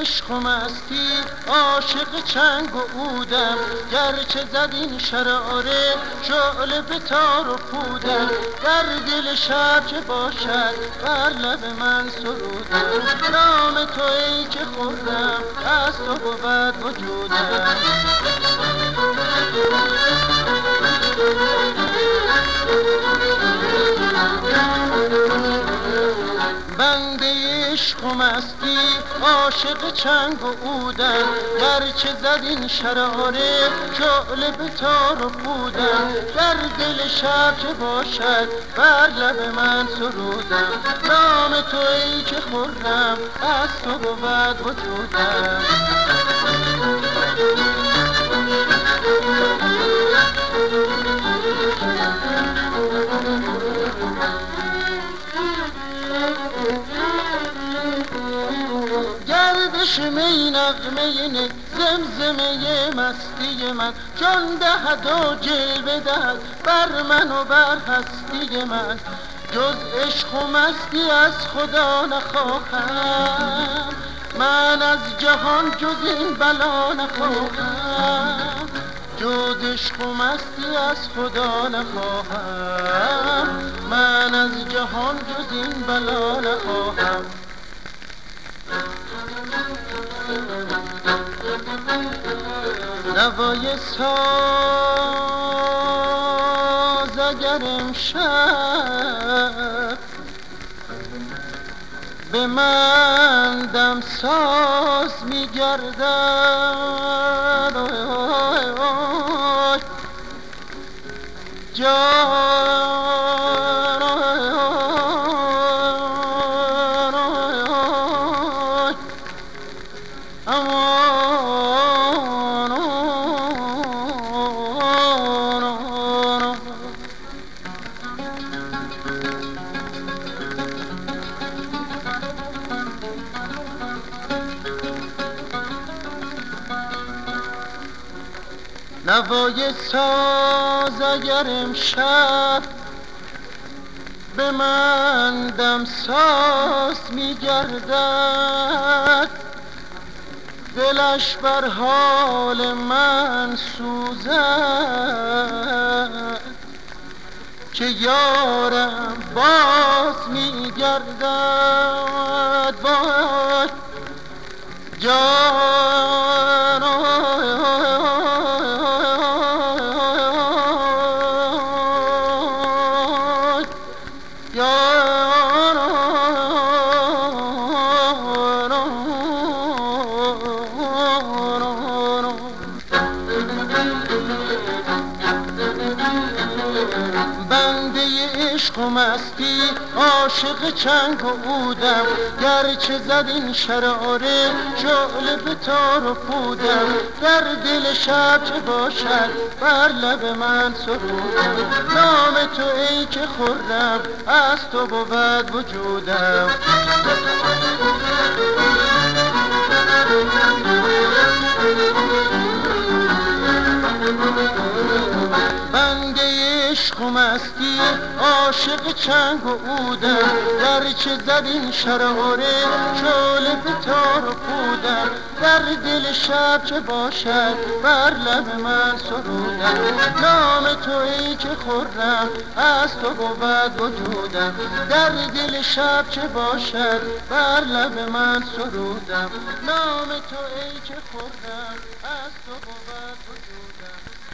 عشق و مستی عاشق چنگ و اودم گرچه زد این شراره شعله به تار و پودم. در دل شب چه باشد بر لب من سرودم. نام تو ای که خوردم از تو بود وجودم. بنده عشق و مستی عاشق چنگ و اودن گرچه زد این شراره شعله به تار و پودن. در دل شب چه باشد بر لب من سرودم نام تو ای که خورم از تو بود وجودم. گردش می نغمه نک زمزمه مستی من. جان دهد و جلوه دهد بر من و بر هستی من. جز عشق و مستی از خدا نخواهم. من از جهان جز این بلا نخواهم. جز عشق و مستی از خدا نخواهم. من از جهان جز این بلا نخواهم. نوای ساز اگر امشب به من دم ساز میگردد جان نوای ساز اگر امشب به من دم ساز میگردد. دلش بر حال من سوزد که یارم باز میگردد. وای جان بنده عشق و مستی عاشق چنگ و اودم گرچه زد این شراره شعله به تار و پودم. در دل شب چه باشد بر لب من سرودم. نام تو ای که خورم از تو بود وجودم. بنده عشق و مستی عاشق چنگ و اودم گرچه زد این شراره شعله به تار و پودم در دل شب چه باشد بر لب من سرودم نام تو ای که خورم از تو بود وجودم در دل شب چه باشد بر لب من سرودم نام تو ای که خورم از تو بود وجودم